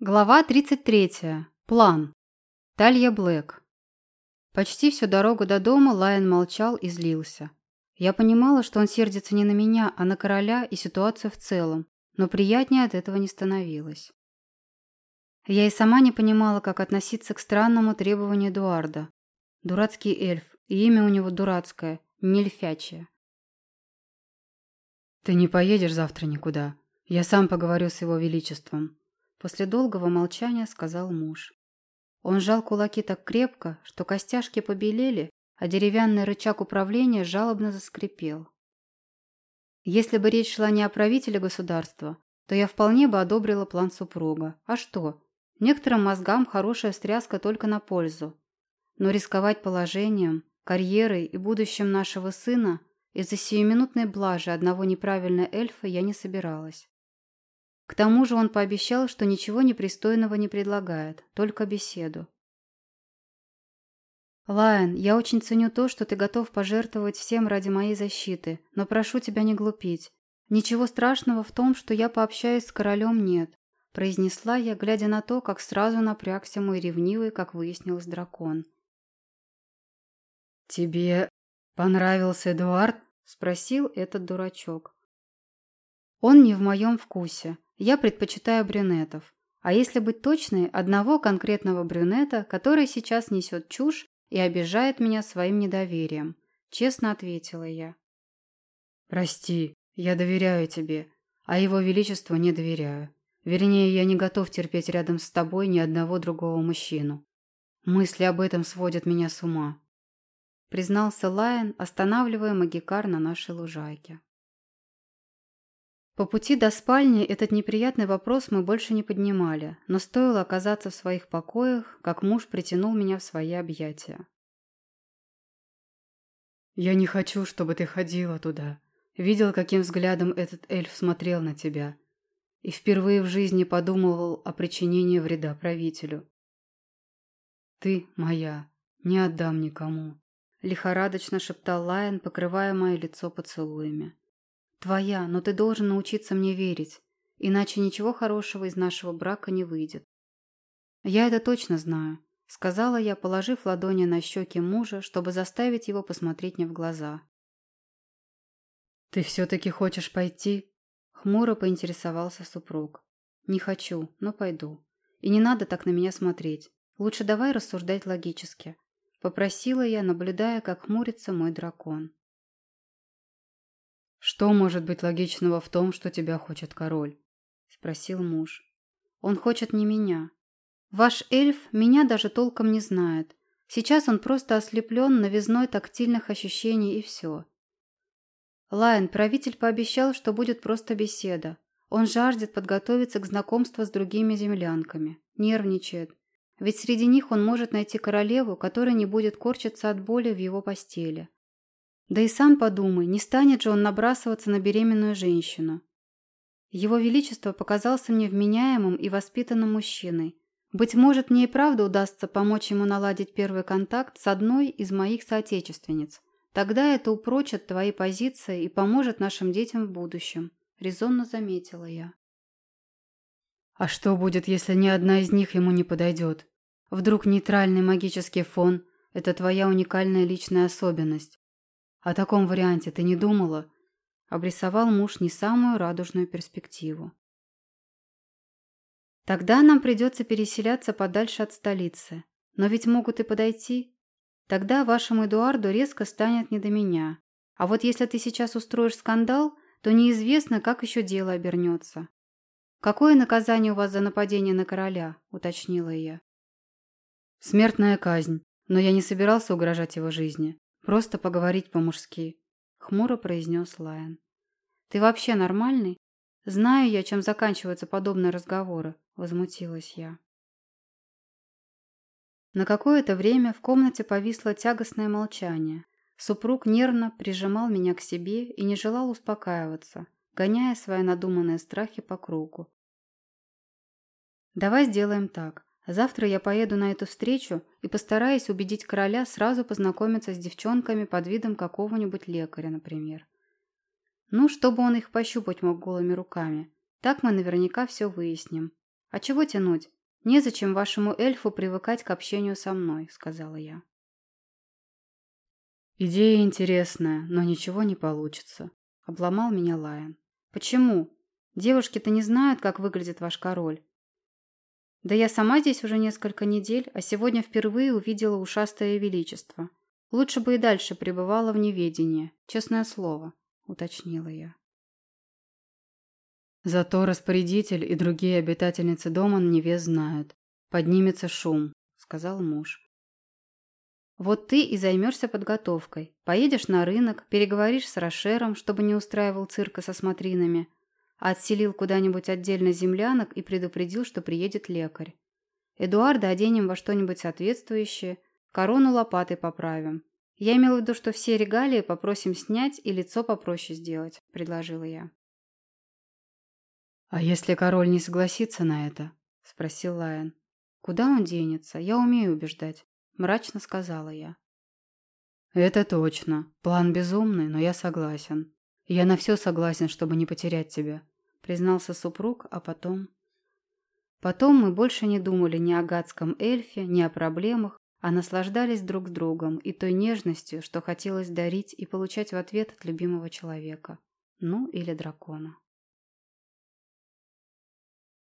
Глава 33. План. Талья Блэк. Почти всю дорогу до дома Лайон молчал и злился. Я понимала, что он сердится не на меня, а на короля и ситуацию в целом, но приятнее от этого не становилось. Я и сама не понимала, как относиться к странному требованию Эдуарда. Дурацкий эльф, и имя у него дурацкое, не эльфячее. «Ты не поедешь завтра никуда. Я сам поговорю с его величеством», После долгого молчания сказал муж. Он сжал кулаки так крепко, что костяшки побелели, а деревянный рычаг управления жалобно заскрипел. Если бы речь шла не о правителе государства, то я вполне бы одобрила план супруга. А что? Некоторым мозгам хорошая встряска только на пользу. Но рисковать положением, карьерой и будущим нашего сына из-за сиюминутной блажи одного неправильного эльфа я не собиралась. К тому же он пообещал, что ничего непристойного не предлагает, только беседу. «Лайон, я очень ценю то, что ты готов пожертвовать всем ради моей защиты, но прошу тебя не глупить. Ничего страшного в том, что я пообщаюсь с королем, нет», произнесла я, глядя на то, как сразу напрягся мой ревнивый, как выяснилось, дракон. «Тебе понравился Эдуард?» спросил этот дурачок. «Он не в моем вкусе. Я предпочитаю брюнетов. А если быть точной, одного конкретного брюнета, который сейчас несет чушь и обижает меня своим недоверием. Честно ответила я. Прости, я доверяю тебе, а его величеству не доверяю. Вернее, я не готов терпеть рядом с тобой ни одного другого мужчину. Мысли об этом сводят меня с ума. Признался Лайон, останавливая магикар на нашей лужайке. По пути до спальни этот неприятный вопрос мы больше не поднимали, но стоило оказаться в своих покоях, как муж притянул меня в свои объятия. «Я не хочу, чтобы ты ходила туда. Видел, каким взглядом этот эльф смотрел на тебя. И впервые в жизни подумывал о причинении вреда правителю. Ты моя, не отдам никому», — лихорадочно шептал Лайон, покрывая мое лицо поцелуями. Твоя, но ты должен научиться мне верить, иначе ничего хорошего из нашего брака не выйдет. Я это точно знаю, сказала я, положив ладони на щеки мужа, чтобы заставить его посмотреть мне в глаза. Ты все-таки хочешь пойти? Хмуро поинтересовался супруг. Не хочу, но пойду. И не надо так на меня смотреть. Лучше давай рассуждать логически. Попросила я, наблюдая, как хмурится мой дракон. «Что может быть логичного в том, что тебя хочет король?» – спросил муж. «Он хочет не меня. Ваш эльф меня даже толком не знает. Сейчас он просто ослеплен новизной тактильных ощущений и все. Лайн, правитель пообещал, что будет просто беседа. Он жаждет подготовиться к знакомству с другими землянками. Нервничает. Ведь среди них он может найти королеву, которая не будет корчиться от боли в его постели. Да и сам подумай, не станет же он набрасываться на беременную женщину. Его Величество показался мне вменяемым и воспитанным мужчиной. Быть может, мне и правда удастся помочь ему наладить первый контакт с одной из моих соотечественниц. Тогда это упрочит твои позиции и поможет нашим детям в будущем», – резонно заметила я. «А что будет, если ни одна из них ему не подойдет? Вдруг нейтральный магический фон – это твоя уникальная личная особенность? О таком варианте ты не думала? Обрисовал муж не самую радужную перспективу. Тогда нам придется переселяться подальше от столицы. Но ведь могут и подойти. Тогда вашему Эдуарду резко станет не до меня. А вот если ты сейчас устроишь скандал, то неизвестно, как еще дело обернется. «Какое наказание у вас за нападение на короля?» – уточнила я. «Смертная казнь, но я не собирался угрожать его жизни. Просто поговорить по-мужски», — хмуро произнес Лайон. «Ты вообще нормальный? Знаю я, чем заканчиваются подобные разговоры», — возмутилась я. На какое-то время в комнате повисло тягостное молчание. Супруг нервно прижимал меня к себе и не желал успокаиваться, гоняя свои надуманные страхи по кругу. «Давай сделаем так. Завтра я поеду на эту встречу и постараюсь убедить короля сразу познакомиться с девчонками под видом какого-нибудь лекаря, например. Ну, чтобы он их пощупать мог голыми руками. Так мы наверняка все выясним. А чего тянуть? Незачем вашему эльфу привыкать к общению со мной, сказала я. Идея интересная, но ничего не получится. Обломал меня Лайон. Почему? Девушки-то не знают, как выглядит ваш король. Да я сама здесь уже несколько недель, а сегодня впервые увидела ушастое величество. Лучше бы и дальше пребывала в неведении, честное слово, уточнила я. Зато распорядитель и другие обитательницы дома невест знают. Поднимется шум, сказал муж. Вот ты и займешься подготовкой. Поедешь на рынок, переговоришь с Рошером, чтобы не устраивал цирка со смотринами, отселил куда-нибудь отдельно землянок и предупредил, что приедет лекарь. Эдуарда оденем во что-нибудь соответствующее, корону лопатой поправим. Я имела в виду, что все регалии попросим снять и лицо попроще сделать, предложила я. «А если король не согласится на это?» – спросил Лайон. «Куда он денется? Я умею убеждать», – мрачно сказала я. «Это точно. План безумный, но я согласен. Я на все согласен, чтобы не потерять тебя», – признался супруг, а потом... Потом мы больше не думали ни о гадском эльфе, ни о проблемах, а наслаждались друг другом и той нежностью, что хотелось дарить и получать в ответ от любимого человека. Ну, или дракона.